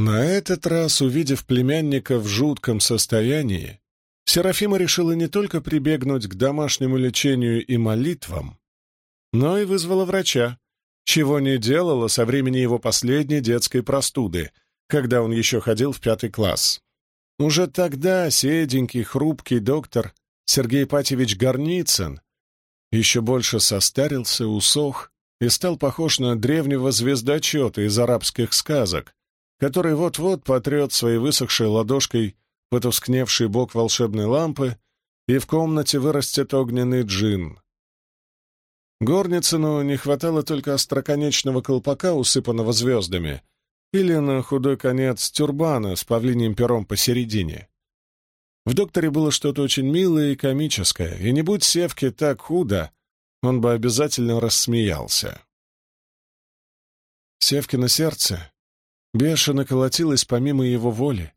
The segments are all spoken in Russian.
На этот раз, увидев племянника в жутком состоянии, Серафима решила не только прибегнуть к домашнему лечению и молитвам, но и вызвала врача, чего не делала со времени его последней детской простуды, когда он еще ходил в пятый класс. Уже тогда седенький, хрупкий доктор Сергей Патевич Горницын еще больше состарился, усох и стал похож на древнего звездочета из арабских сказок, который вот-вот потрет своей высохшей ладошкой потускневший бок волшебной лампы, и в комнате вырастет огненный джин. Горницыну не хватало только остроконечного колпака, усыпанного звездами, или на худой конец тюрбана с павлиним пером посередине. В докторе было что-то очень милое и комическое, и не будь Севки так худо, он бы обязательно рассмеялся. Севкино сердце бешено колотилось помимо его воли,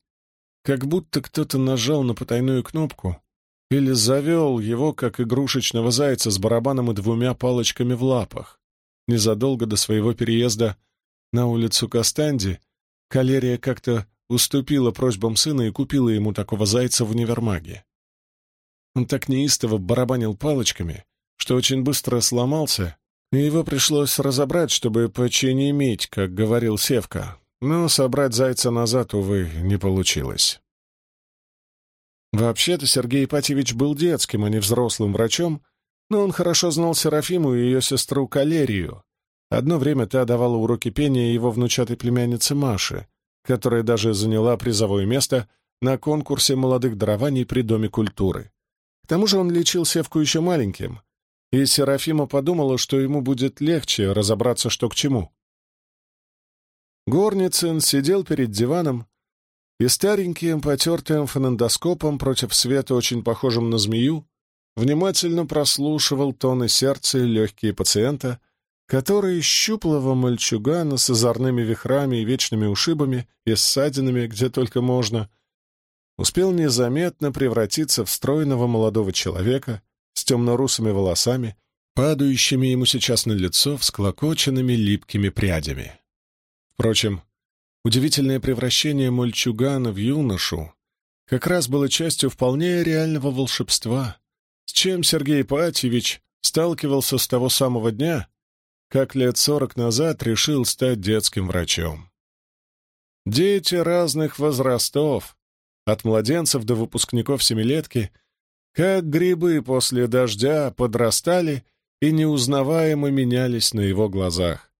как будто кто-то нажал на потайную кнопку или завел его, как игрушечного зайца с барабаном и двумя палочками в лапах. Незадолго до своего переезда на улицу Кастанди Калерия как-то уступила просьбам сына и купила ему такого зайца в универмаге. Он так неистово барабанил палочками, что очень быстро сломался, и его пришлось разобрать, чтобы починить, как говорил Севка. Но собрать зайца назад, увы, не получилось. Вообще-то Сергей Ипатьевич был детским, а не взрослым врачом, но он хорошо знал Серафиму и ее сестру Калерию. Одно время та давала уроки пения его внучатой племяннице Маше, которая даже заняла призовое место на конкурсе молодых дарований при Доме культуры. К тому же он лечил Севку еще маленьким, и Серафима подумала, что ему будет легче разобраться, что к чему. Горницын сидел перед диваном, и стареньким потертым фонендоскопом против света, очень похожим на змею, внимательно прослушивал тоны сердца и легкие пациента, который щуплого мальчугана с озорными вихрами и вечными ушибами и ссадинами, где только можно, успел незаметно превратиться в стройного молодого человека с темно-русыми волосами, падающими ему сейчас на лицо всклокоченными липкими прядями. Впрочем, Удивительное превращение мальчугана в юношу как раз было частью вполне реального волшебства, с чем Сергей Ипатьевич сталкивался с того самого дня, как лет сорок назад решил стать детским врачом. Дети разных возрастов, от младенцев до выпускников семилетки, как грибы после дождя подрастали и неузнаваемо менялись на его глазах.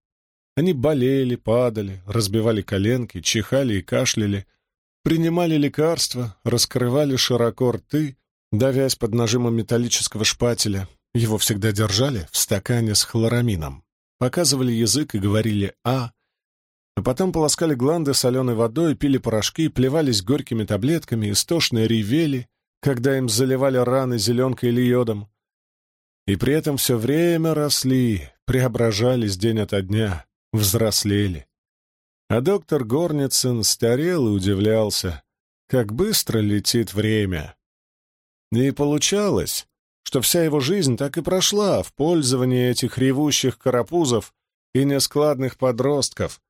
Они болели, падали, разбивали коленки, чихали и кашляли, принимали лекарства, раскрывали широко рты, давясь под нажимом металлического шпателя. Его всегда держали в стакане с хлорамином. Показывали язык и говорили «а», а потом полоскали гланды соленой водой, пили порошки, плевались горькими таблетками, истошно ревели, когда им заливали раны зеленкой или йодом. И при этом все время росли, преображались день ото дня, взрослели. А доктор Горницын старел и удивлялся, как быстро летит время. И получалось, что вся его жизнь так и прошла в пользовании этих ревущих карапузов и нескладных подростков,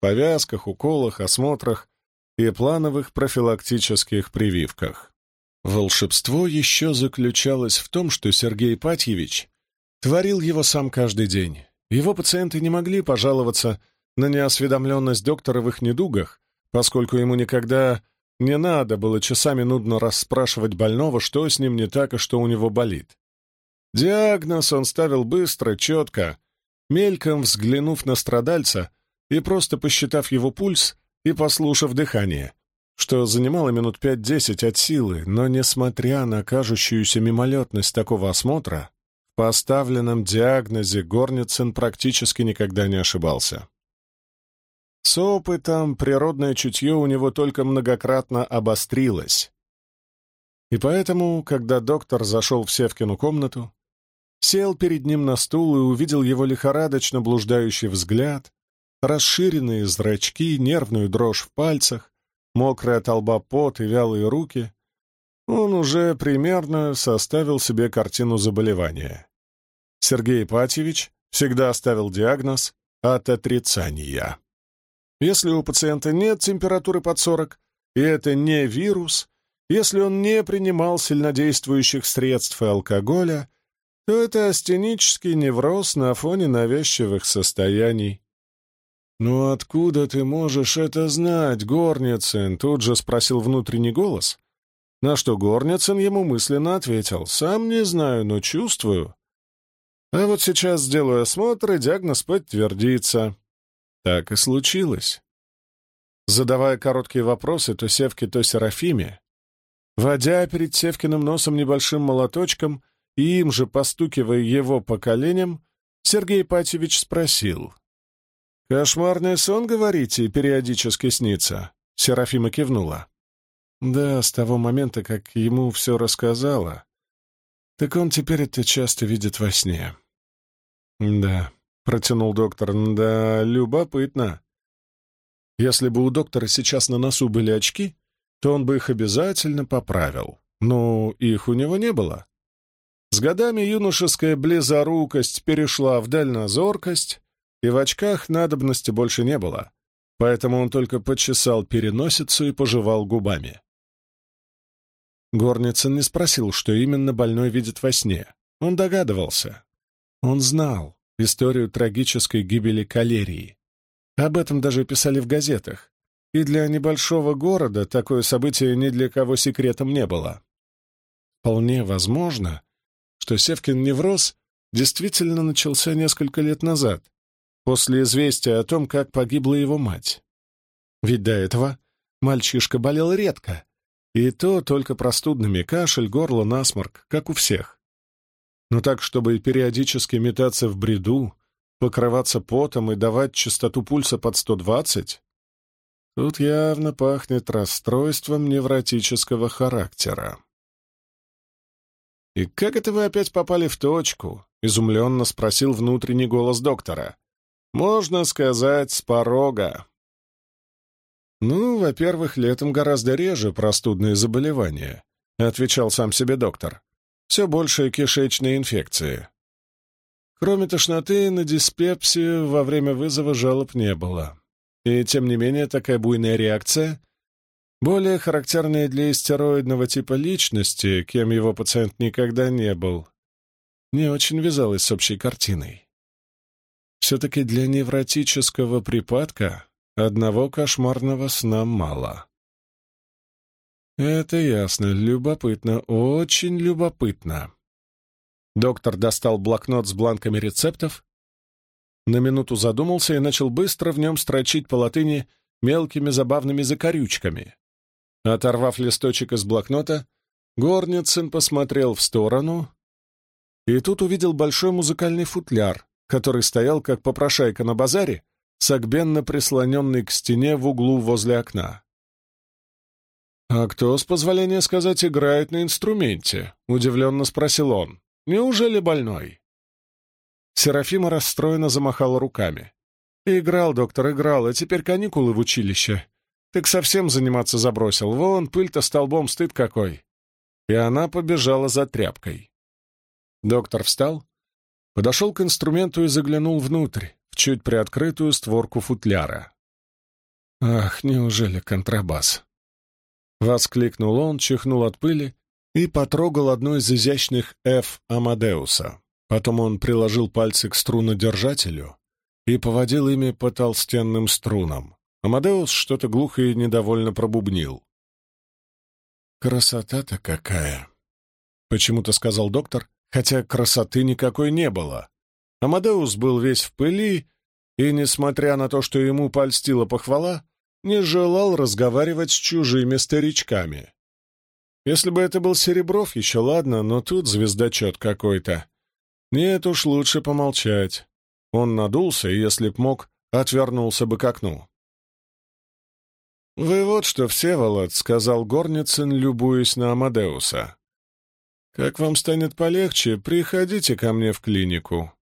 повязках, уколах, осмотрах и плановых профилактических прививках. Волшебство еще заключалось в том, что Сергей Патьевич творил его сам каждый день. Его пациенты не могли пожаловаться на неосведомленность доктора в их недугах, поскольку ему никогда не надо было часами нудно расспрашивать больного, что с ним не так и что у него болит. Диагноз он ставил быстро, четко, мельком взглянув на страдальца и просто посчитав его пульс и послушав дыхание, что занимало минут пять-десять от силы, но, несмотря на кажущуюся мимолетность такого осмотра, поставленном диагнозе Горницын практически никогда не ошибался. С опытом природное чутье у него только многократно обострилось. И поэтому, когда доктор зашел в Севкину комнату, сел перед ним на стул и увидел его лихорадочно блуждающий взгляд, расширенные зрачки, нервную дрожь в пальцах, мокрая толба пот и вялые руки, он уже примерно составил себе картину заболевания. Сергей Ипатьевич всегда ставил диагноз от отрицания. Если у пациента нет температуры под 40, и это не вирус, если он не принимал сильнодействующих средств и алкоголя, то это астенический невроз на фоне навязчивых состояний. «Ну откуда ты можешь это знать, Горницын?» — тут же спросил внутренний голос, на что Горницын ему мысленно ответил. «Сам не знаю, но чувствую». А вот сейчас сделаю осмотр, и диагноз подтвердится. Так и случилось. Задавая короткие вопросы то Севке, то Серафиме, водя перед Севкиным носом небольшим молоточком и им же постукивая его по коленям, Сергей Патевич спросил. «Кошмарный сон, говорите, периодически снится?» Серафима кивнула. «Да, с того момента, как ему все рассказала. Так он теперь это часто видит во сне». «Да», — протянул доктор, — «да, любопытно. Если бы у доктора сейчас на носу были очки, то он бы их обязательно поправил. Но их у него не было. С годами юношеская близорукость перешла в дальнозоркость, и в очках надобности больше не было, поэтому он только почесал переносицу и пожевал губами. Горницын не спросил, что именно больной видит во сне. Он догадывался. Он знал историю трагической гибели калерии. Об этом даже писали в газетах, и для небольшого города такое событие ни для кого секретом не было. Вполне возможно, что Севкин невроз действительно начался несколько лет назад, после известия о том, как погибла его мать. Ведь до этого мальчишка болел редко, и то только простудными кашель, горло, насморк, как у всех. Но так, чтобы периодически метаться в бреду, покрываться потом и давать частоту пульса под 120, тут явно пахнет расстройством невротического характера. «И как это вы опять попали в точку?» — изумленно спросил внутренний голос доктора. Можно сказать, с порога. «Ну, во-первых, летом гораздо реже простудные заболевания», — отвечал сам себе доктор. «Все больше кишечные инфекции. Кроме тошноты, на диспепсию во время вызова жалоб не было. И, тем не менее, такая буйная реакция, более характерная для истероидного типа личности, кем его пациент никогда не был, не очень вязалась с общей картиной. Все-таки для невротического припадка одного кошмарного сна мало. Это ясно, любопытно, очень любопытно. Доктор достал блокнот с бланками рецептов, на минуту задумался и начал быстро в нем строчить по латыни мелкими забавными закорючками. Оторвав листочек из блокнота, Горницын посмотрел в сторону и тут увидел большой музыкальный футляр, который стоял как попрошайка на базаре, согбенно прислоненный к стене в углу возле окна. «А кто, с позволения сказать, играет на инструменте?» — удивленно спросил он. «Неужели больной?» Серафима расстроенно замахала руками. «Играл, доктор, играл, а теперь каникулы в училище. Так совсем заниматься забросил. Вон, пыль-то столбом, стыд какой!» И она побежала за тряпкой. Доктор встал, Подошел к инструменту и заглянул внутрь, в чуть приоткрытую створку футляра. «Ах, неужели контрабас?» Воскликнул он, чихнул от пыли и потрогал одну из изящных F Амадеуса. Потом он приложил пальцы к струнодержателю и поводил ими по толстенным струнам. Амадеус что-то глухо и недовольно пробубнил. «Красота-то какая!» — почему-то сказал доктор хотя красоты никакой не было. Амадеус был весь в пыли и, несмотря на то, что ему польстила похвала, не желал разговаривать с чужими старичками. Если бы это был Серебров, еще ладно, но тут звездочет какой-то. Нет уж, лучше помолчать. Он надулся и, если б мог, отвернулся бы к окну. «Вы вот что, Всеволод», — сказал Горницын, любуясь на Амадеуса. Как вам станет полегче, приходите ко мне в клинику.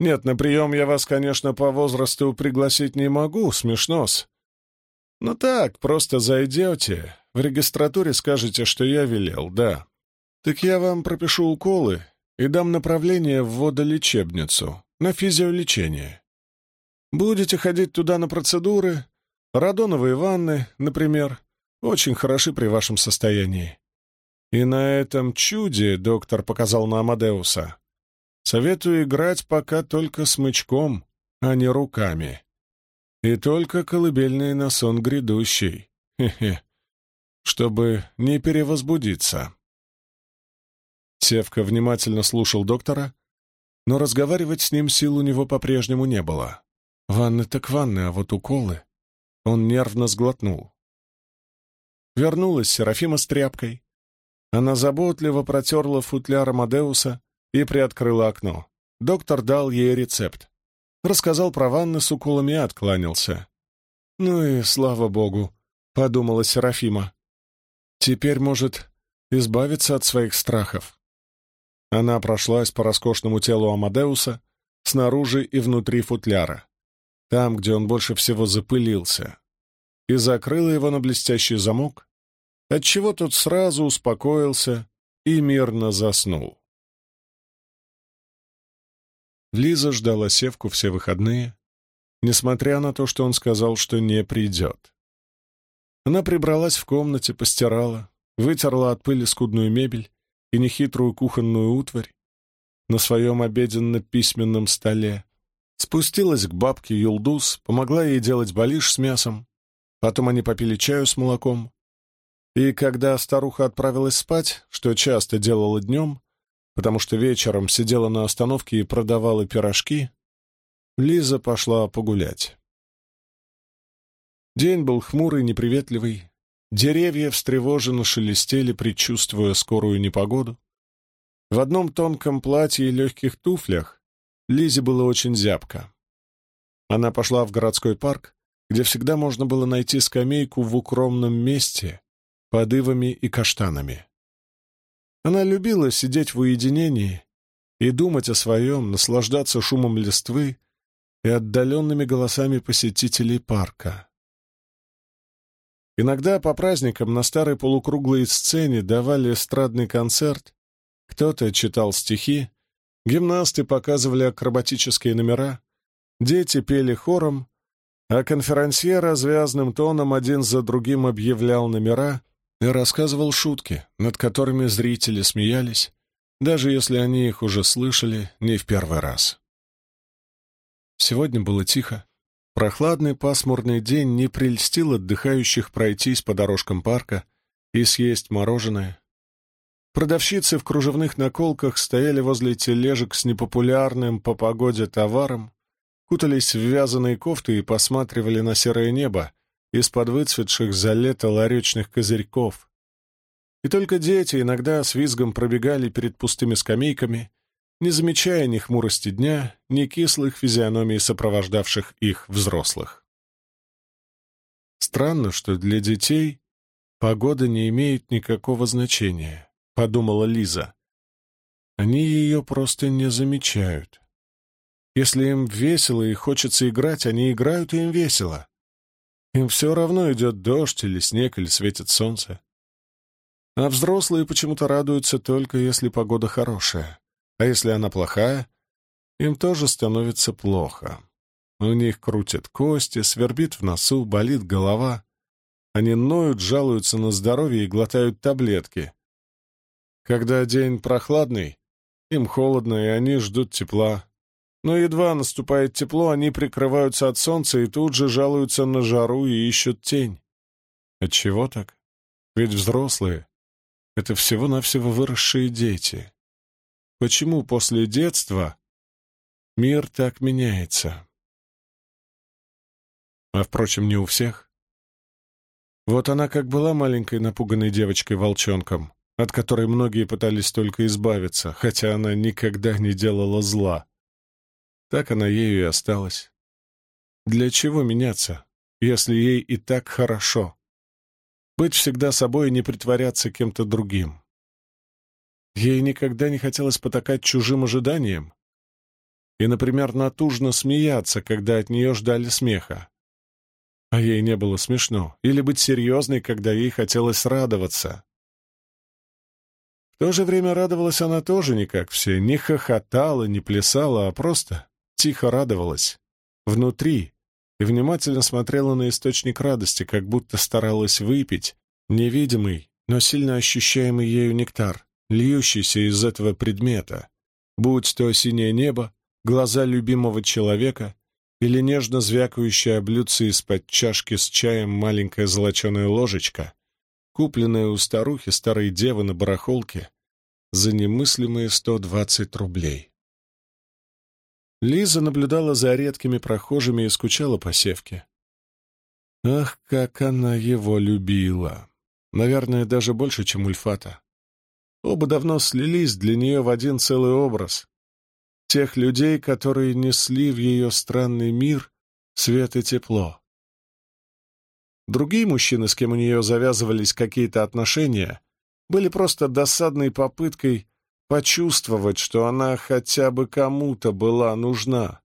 Нет, на прием я вас, конечно, по возрасту пригласить не могу, смешно-с. Но так, просто зайдете, в регистратуре скажете, что я велел, да. Так я вам пропишу уколы и дам направление в водолечебницу, на физиолечение. Будете ходить туда на процедуры, Радоновые ванны, например, очень хороши при вашем состоянии. И на этом чуде доктор показал на Амадеуса. Советую играть пока только смычком, а не руками. И только колыбельные на сон грядущий. Хе-хе. Чтобы не перевозбудиться. Севка внимательно слушал доктора, но разговаривать с ним сил у него по-прежнему не было. Ванны так ванны, а вот уколы... Он нервно сглотнул. Вернулась Серафима с тряпкой. Она заботливо протерла футляр Амадеуса и приоткрыла окно. Доктор дал ей рецепт. Рассказал про ванны с уколами и откланялся. «Ну и слава богу», — подумала Серафима. «Теперь, может, избавиться от своих страхов». Она прошлась по роскошному телу Амадеуса, снаружи и внутри футляра, там, где он больше всего запылился, и закрыла его на блестящий замок, отчего тот сразу успокоился и мирно заснул. Лиза ждала Севку все выходные, несмотря на то, что он сказал, что не придет. Она прибралась в комнате, постирала, вытерла от пыли скудную мебель и нехитрую кухонную утварь на своем обеденно-письменном столе, спустилась к бабке Юлдус, помогла ей делать балиш с мясом, потом они попили чаю с молоком, и когда старуха отправилась спать, что часто делала днем, потому что вечером сидела на остановке и продавала пирожки, Лиза пошла погулять. День был хмурый, неприветливый, Деревья встревоженно шелестели, предчувствуя скорую непогоду. В одном тонком платье и легких туфлях Лизе было очень зябко. Она пошла в городской парк, где всегда можно было найти скамейку в укромном месте под ивами и каштанами. Она любила сидеть в уединении и думать о своем, наслаждаться шумом листвы и отдаленными голосами посетителей парка. Иногда по праздникам на старой полукруглой сцене давали эстрадный концерт, кто-то читал стихи, гимнасты показывали акробатические номера, дети пели хором, а конферансье развязным тоном один за другим объявлял номера и рассказывал шутки, над которыми зрители смеялись, даже если они их уже слышали не в первый раз. Сегодня было тихо. Прохладный пасмурный день не прельстил отдыхающих пройтись по дорожкам парка и съесть мороженое. Продавщицы в кружевных наколках стояли возле тележек с непопулярным по погоде товаром, кутались в вязаные кофты и посматривали на серое небо из-под выцветших за лето ларечных козырьков. И только дети иногда с визгом пробегали перед пустыми скамейками не замечая ни хмурости дня, ни кислых физиономий сопровождавших их взрослых. «Странно, что для детей погода не имеет никакого значения», — подумала Лиза. «Они ее просто не замечают. Если им весело и хочется играть, они играют, и им весело. Им все равно идет дождь или снег, или светит солнце. А взрослые почему-то радуются только, если погода хорошая. А если она плохая, им тоже становится плохо. У них крутят кости, свербит в носу, болит голова. Они ноют, жалуются на здоровье и глотают таблетки. Когда день прохладный, им холодно, и они ждут тепла. Но едва наступает тепло, они прикрываются от солнца и тут же жалуются на жару и ищут тень. Отчего так? Ведь взрослые — это всего-навсего выросшие дети. Почему после детства мир так меняется? А, впрочем, не у всех. Вот она как была маленькой напуганной девочкой-волчонком, от которой многие пытались только избавиться, хотя она никогда не делала зла. Так она ею и осталась. Для чего меняться, если ей и так хорошо? Быть всегда собой и не притворяться кем-то другим. Ей никогда не хотелось потакать чужим ожиданиям и, например, натужно смеяться, когда от нее ждали смеха. А ей не было смешно, или быть серьезной, когда ей хотелось радоваться. В то же время радовалась она тоже не как все, не хохотала, не плясала, а просто тихо радовалась. Внутри, и внимательно смотрела на источник радости, как будто старалась выпить невидимый, но сильно ощущаемый ею нектар, льющийся из этого предмета, будь то синее небо, глаза любимого человека или нежно звякающая блюдце из-под чашки с чаем маленькая золоченая ложечка, купленная у старухи старой девы на барахолке за немыслимые сто двадцать рублей. Лиза наблюдала за редкими прохожими и скучала по севке. Ах, как она его любила! Наверное, даже больше, чем Ульфата. Оба давно слились для нее в один целый образ. Тех людей, которые несли в ее странный мир свет и тепло. Другие мужчины, с кем у нее завязывались какие-то отношения, были просто досадной попыткой почувствовать, что она хотя бы кому-то была нужна.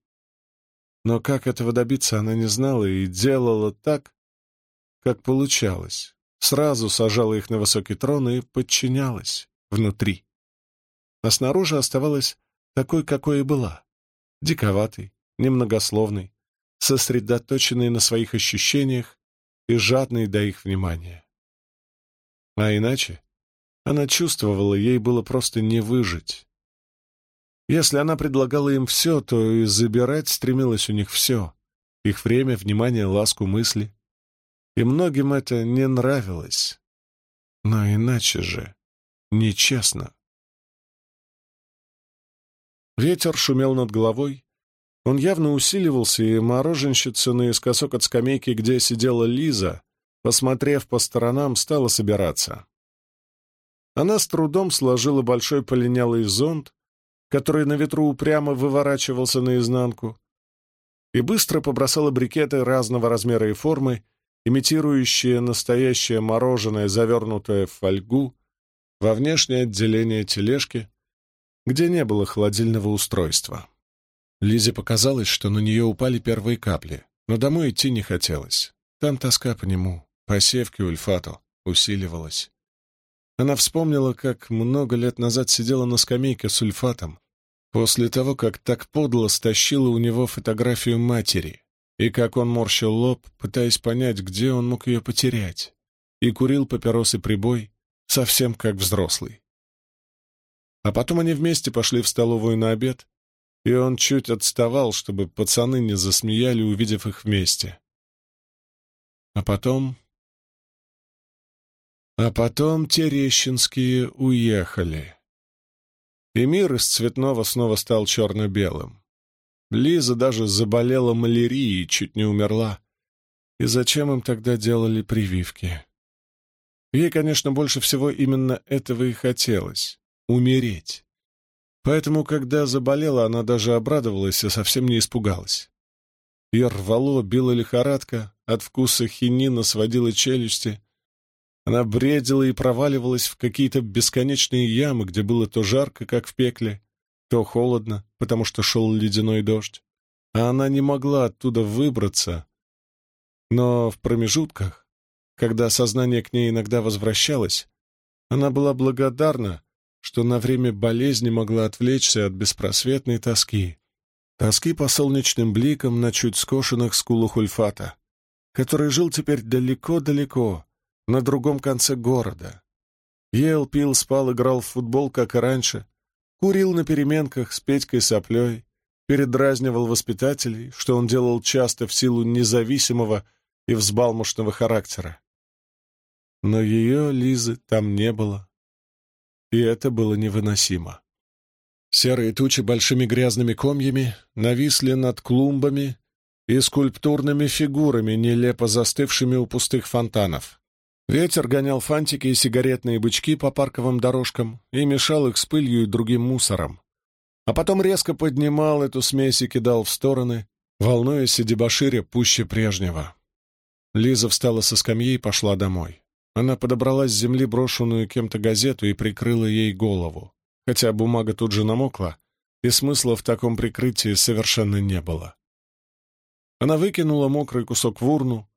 Но как этого добиться, она не знала и делала так, как получалось. Сразу сажала их на высокий трон и подчинялась внутри. А снаружи оставалась такой, какой и была. Диковатой, немногословной, сосредоточенной на своих ощущениях и жадной до их внимания. А иначе она чувствовала, ей было просто не выжить. Если она предлагала им все, то и забирать стремилась у них все. Их время, внимание, ласку, мысли. И многим это не нравилось. Но иначе же нечестно. Ветер шумел над головой. Он явно усиливался, и мороженщица наискосок от скамейки, где сидела Лиза, посмотрев по сторонам, стала собираться. Она с трудом сложила большой полинялый зонт, который на ветру упрямо выворачивался наизнанку, и быстро побросала брикеты разного размера и формы, имитирующие настоящее мороженое, завернутое в фольгу, во внешнее отделение тележки, где не было холодильного устройства. Лизе показалось, что на нее упали первые капли, но домой идти не хотелось. Там тоска по нему, по севке Ульфату, усиливалась. Она вспомнила, как много лет назад сидела на скамейке с ульфатом, после того, как так подло стащила у него фотографию матери, и как он морщил лоб, пытаясь понять, где он мог ее потерять, и курил папиросы прибой, совсем как взрослый. А потом они вместе пошли в столовую на обед, и он чуть отставал, чтобы пацаны не засмеяли, увидев их вместе. А потом а потом Терещинские уехали. И мир из цветного снова стал черно-белым. Лиза даже заболела малярией чуть не умерла. И зачем им тогда делали прививки? Ей, конечно, больше всего именно этого и хотелось — умереть. Поэтому, когда заболела, она даже обрадовалась и совсем не испугалась. Ее рвало, била лихорадка, от вкуса хинина сводила челюсти, она бредила и проваливалась в какие-то бесконечные ямы, где было то жарко, как в пекле, то холодно, потому что шел ледяной дождь. А она не могла оттуда выбраться. Но в промежутках, когда сознание к ней иногда возвращалось, она была благодарна, что на время болезни могла отвлечься от беспросветной тоски. Тоски по солнечным бликам на чуть скошенных скулах Ульфата, который жил теперь далеко-далеко, на другом конце города. Ел, пил, спал, играл в футбол, как и раньше, курил на переменках с Петькой соплей, передразнивал воспитателей, что он делал часто в силу независимого и взбалмошного характера. Но ее, Лизы, там не было, и это было невыносимо. Серые тучи большими грязными комьями нависли над клумбами и скульптурными фигурами, нелепо застывшими у пустых фонтанов. Ветер гонял фантики и сигаретные бычки по парковым дорожкам и мешал их с пылью и другим мусором. А потом резко поднимал эту смесь и кидал в стороны, волнуясь и дебоширя пуще прежнего. Лиза встала со скамьи и пошла домой. Она подобрала с земли брошенную кем-то газету и прикрыла ей голову, хотя бумага тут же намокла, и смысла в таком прикрытии совершенно не было. Она выкинула мокрый кусок в урну.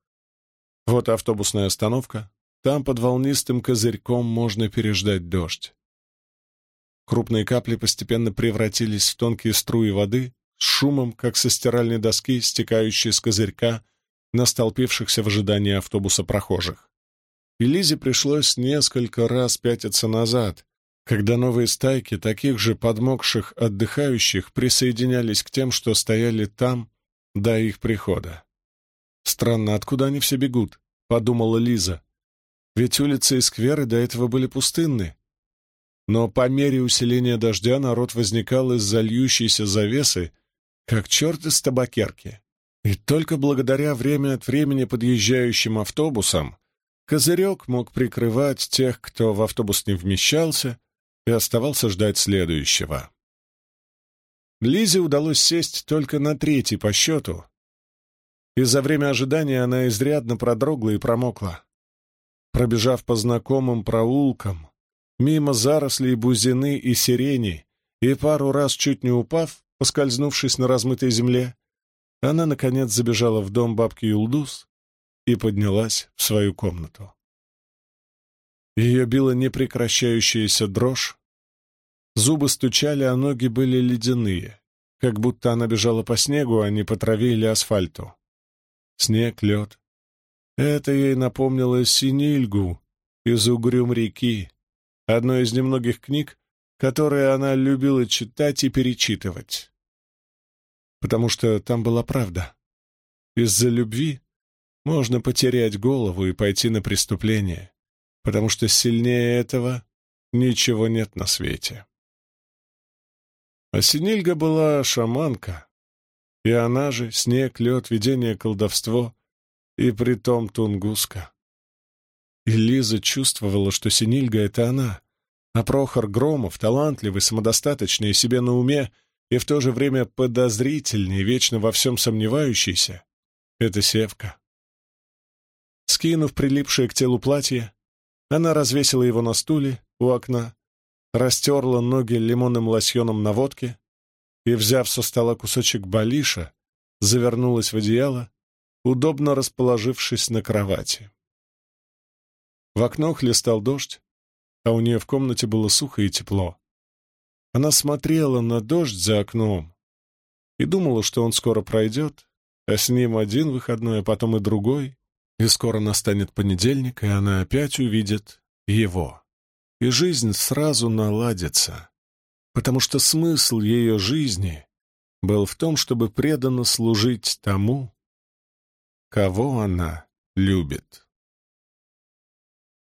Вот автобусная остановка, там под волнистым козырьком можно переждать дождь. Крупные капли постепенно превратились в тонкие струи воды, с шумом, как со стиральной доски, стекающей с козырька на столпившихся в ожидании автобуса прохожих. И Лизе пришлось несколько раз пятиться назад, когда новые стайки таких же подмокших отдыхающих присоединялись к тем, что стояли там до их прихода. «Странно, откуда они все бегут?» — подумала Лиза. «Ведь улицы и скверы до этого были пустынны, но по мере усиления дождя народ возникал из-за льющейся завесы, как черт из табакерки. И только благодаря время от времени подъезжающим автобусам козырек мог прикрывать тех, кто в автобус не вмещался и оставался ждать следующего. Лизе удалось сесть только на третий по счету, и за время ожидания она изрядно продрогла и промокла. Пробежав по знакомым проулкам, мимо зарослей бузины и сирени, и пару раз чуть не упав, поскользнувшись на размытой земле, она, наконец, забежала в дом бабки Юлдус и поднялась в свою комнату. Ее била непрекращающаяся дрожь, зубы стучали, а ноги были ледяные, как будто она бежала по снегу, а не по траве или асфальту. Снег, лед. Это ей напомнило Синильгу из угрюм реки, одной из немногих книг, которые она любила читать и перечитывать. Потому что там была правда. Из-за любви можно потерять голову и пойти на преступление, потому что сильнее этого ничего нет на свете. А Синильга была шаманка, и она же снег, лед, видение, колдовство, и притом тунгуска. И Лиза чувствовала, что Синильга — это она, а Прохор Громов, талантливый, самодостаточный, себе на уме и в то же время подозрительный, вечно во всем сомневающийся — это Севка. Скинув прилипшее к телу платье, она развесила его на стуле у окна, растерла ноги лимонным лосьоном на водке и, взяв со стола кусочек балиша, завернулась в одеяло, удобно расположившись на кровати. В окно хлестал дождь, а у нее в комнате было сухо и тепло. Она смотрела на дождь за окном и думала, что он скоро пройдет, а с ним один выходной, а потом и другой, и скоро настанет понедельник, и она опять увидит его. И жизнь сразу наладится, потому что смысл ее жизни был в том, чтобы преданно служить тому, кого она любит.